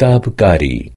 ताबकारी